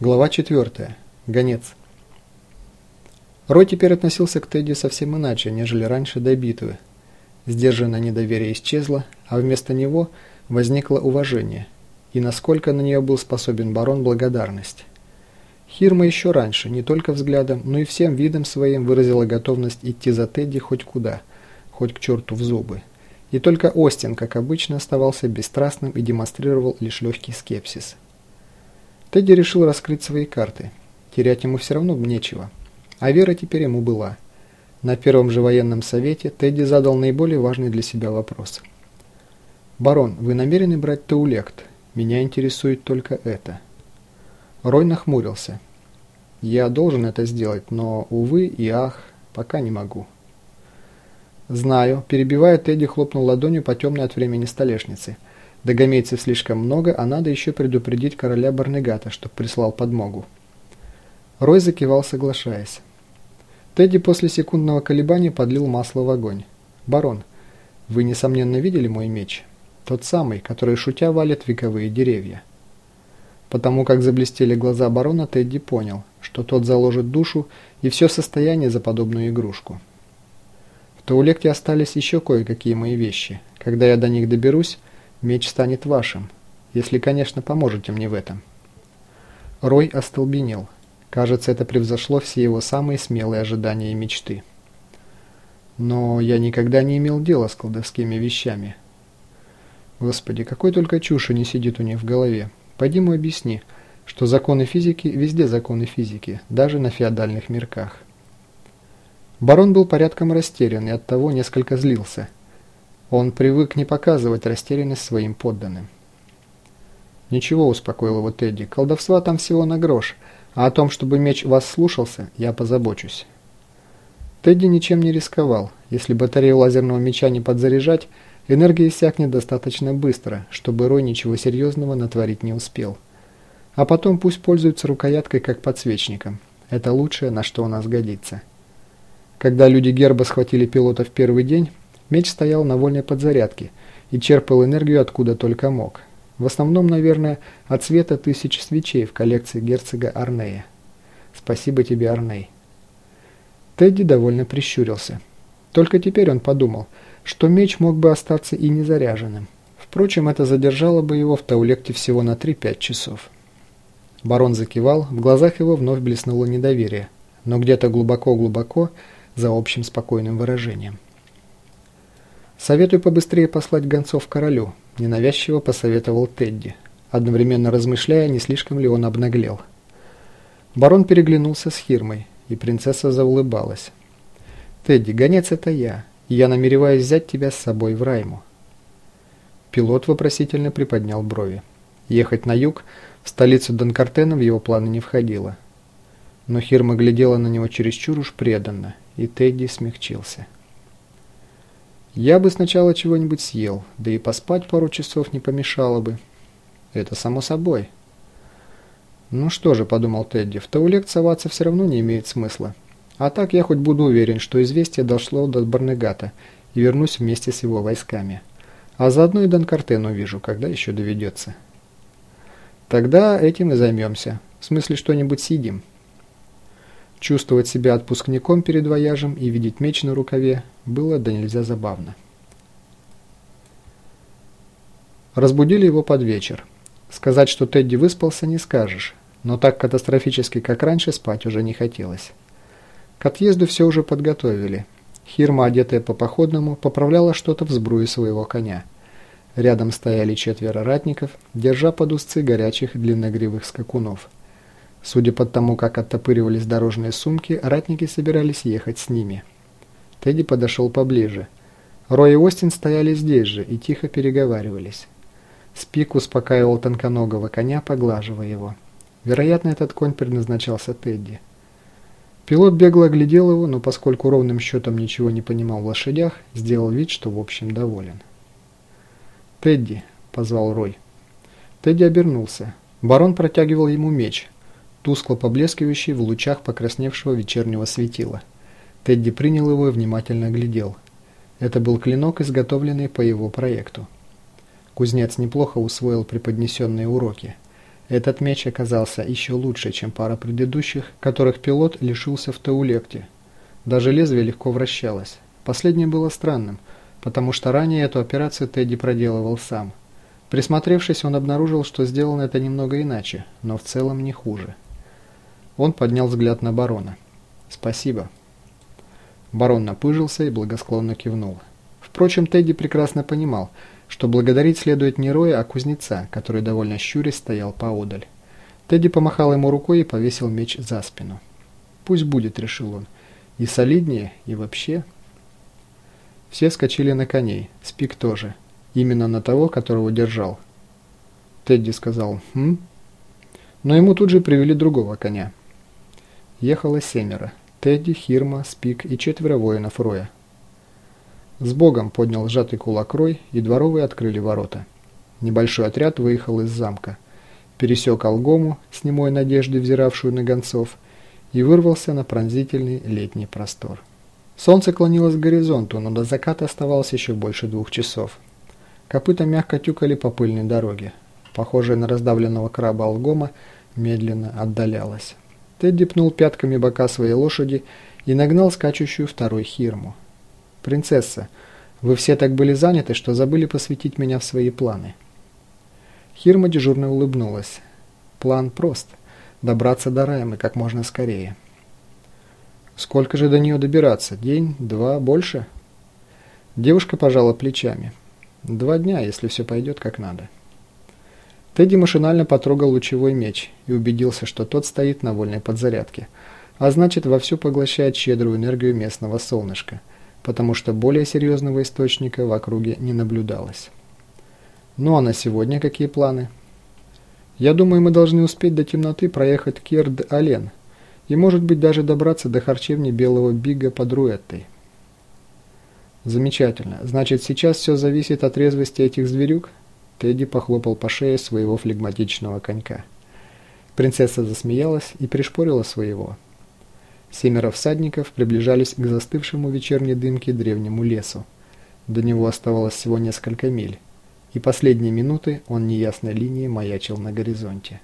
Глава 4. Гонец. Рой теперь относился к Тедди совсем иначе, нежели раньше до битвы. Сдержанное недоверие исчезло, а вместо него возникло уважение. И насколько на нее был способен барон благодарность. Хирма еще раньше, не только взглядом, но и всем видом своим выразила готовность идти за Тедди хоть куда, хоть к черту в зубы. И только Остин, как обычно, оставался бесстрастным и демонстрировал лишь легкий скепсис. Тедди решил раскрыть свои карты. Терять ему все равно нечего. А вера теперь ему была. На первом же военном совете Тедди задал наиболее важный для себя вопрос. «Барон, вы намерены брать Таулект? Меня интересует только это». Рой нахмурился. «Я должен это сделать, но, увы и ах, пока не могу». «Знаю», – перебивая, Тедди хлопнул ладонью по темной от времени столешнице – Догомейцев слишком много, а надо еще предупредить короля Барнегата, чтоб прислал подмогу. Рой закивал, соглашаясь. Тедди после секундного колебания подлил масло в огонь. «Барон, вы, несомненно, видели мой меч? Тот самый, который, шутя, валит вековые деревья». Потому как заблестели глаза барона, Тедди понял, что тот заложит душу и все состояние за подобную игрушку. В Таулекте остались еще кое-какие мои вещи. Когда я до них доберусь, Меч станет вашим, если, конечно, поможете мне в этом». Рой остолбенел. Кажется, это превзошло все его самые смелые ожидания и мечты. Но я никогда не имел дела с колдовскими вещами. Господи, какой только чуши не сидит у них в голове. Пойди ему объясни, что законы физики везде законы физики, даже на феодальных мирках. Барон был порядком растерян и оттого несколько злился – он привык не показывать растерянность своим подданным. «Ничего», — успокоил его Тедди, — «колдовства там всего на грош, а о том, чтобы меч вас слушался, я позабочусь». Тедди ничем не рисковал. Если батарею лазерного меча не подзаряжать, энергия иссякнет достаточно быстро, чтобы Рой ничего серьезного натворить не успел. А потом пусть пользуются рукояткой как подсвечником. Это лучшее, на что у нас годится. Когда люди Герба схватили пилота в первый день, Меч стоял на вольной подзарядке и черпал энергию откуда только мог. В основном, наверное, от света тысяч свечей в коллекции герцога Арнея. Спасибо тебе, Арней. Тедди довольно прищурился. Только теперь он подумал, что меч мог бы остаться и незаряженным. Впрочем, это задержало бы его в Таулекте всего на 3-5 часов. Барон закивал, в глазах его вновь блеснуло недоверие, но где-то глубоко-глубоко за общим спокойным выражением. «Советую побыстрее послать гонцов королю», – ненавязчиво посоветовал Тедди, одновременно размышляя, не слишком ли он обнаглел. Барон переглянулся с Хирмой, и принцесса заулыбалась. «Тедди, гонец это я, и я намереваюсь взять тебя с собой в Райму». Пилот вопросительно приподнял брови. Ехать на юг, в столицу Донкартена в его планы не входило. Но Хирма глядела на него чересчур уж преданно, и Тедди смягчился. Я бы сначала чего-нибудь съел, да и поспать пару часов не помешало бы. Это само собой. Ну что же, подумал Тедди, в Таулект соваться все равно не имеет смысла. А так я хоть буду уверен, что известие дошло до Барнегата и вернусь вместе с его войсками. А заодно и Донкартен увижу, когда еще доведется. Тогда этим и займемся. В смысле, что-нибудь съедим. Чувствовать себя отпускником перед вояжем и видеть меч на рукаве было да нельзя забавно. Разбудили его под вечер. Сказать, что Тедди выспался, не скажешь, но так катастрофически, как раньше, спать уже не хотелось. К отъезду все уже подготовили. Хирма, одетая по-походному, поправляла что-то в сбруе своего коня. Рядом стояли четверо ратников, держа под узцы горячих длинногривых скакунов – Судя по тому, как оттопыривались дорожные сумки, ратники собирались ехать с ними. Тедди подошел поближе. Рой и Остин стояли здесь же и тихо переговаривались. Спик успокаивал тонконогого коня, поглаживая его. Вероятно, этот конь предназначался Тедди. Пилот бегло оглядел его, но поскольку ровным счетом ничего не понимал в лошадях, сделал вид, что в общем доволен. «Тедди», — позвал Рой. Тедди обернулся. Барон протягивал ему меч — тускло поблескивающий в лучах покрасневшего вечернего светила. Тедди принял его и внимательно глядел. Это был клинок, изготовленный по его проекту. Кузнец неплохо усвоил преподнесенные уроки. Этот меч оказался еще лучше, чем пара предыдущих, которых пилот лишился в Таулекте. Даже лезвие легко вращалось. Последнее было странным, потому что ранее эту операцию Тедди проделывал сам. Присмотревшись, он обнаружил, что сделано это немного иначе, но в целом не хуже. Он поднял взгляд на барона. «Спасибо». Барон напыжился и благосклонно кивнул. Впрочем, Тедди прекрасно понимал – что благодарить следует не Роя, а кузнеца, который довольно щурясь стоял поодаль. Тедди помахал ему рукой и повесил меч за спину. «Пусть будет», — решил он. «И солиднее, и вообще...» Все вскочили на коней, Спик тоже. Именно на того, которого держал. Тедди сказал «Хм?». Но ему тут же привели другого коня. Ехало семеро. Тедди, Хирма, Спик и четверо воинов Роя. С Богом поднял сжатый кулак Рой, и дворовые открыли ворота. Небольшой отряд выехал из замка, пересек Алгому с немой надеждой, взиравшую на гонцов, и вырвался на пронзительный летний простор. Солнце клонилось к горизонту, но до заката оставалось еще больше двух часов. Копыта мягко тюкали по пыльной дороге. Похожая на раздавленного краба Алгома медленно отдалялась. Тедди пнул пятками бока своей лошади и нагнал скачущую второй хирму. «Принцесса, вы все так были заняты, что забыли посвятить меня в свои планы». Хирма дежурно улыбнулась. «План прост. Добраться до Раймы как можно скорее». «Сколько же до нее добираться? День? Два? Больше?» Девушка пожала плечами. «Два дня, если все пойдет как надо». Тедди машинально потрогал лучевой меч и убедился, что тот стоит на вольной подзарядке, а значит вовсю поглощает щедрую энергию местного солнышка – потому что более серьезного источника в округе не наблюдалось. Ну а на сегодня какие планы? Я думаю, мы должны успеть до темноты проехать Керд-Ален и, может быть, даже добраться до харчевни Белого Бига под Руэттой. Замечательно. Значит, сейчас все зависит от резвости этих зверюк? Тедди похлопал по шее своего флегматичного конька. Принцесса засмеялась и пришпорила своего. Семеро всадников приближались к застывшему вечерней дымке древнему лесу. До него оставалось всего несколько миль, и последние минуты он неясной линией маячил на горизонте.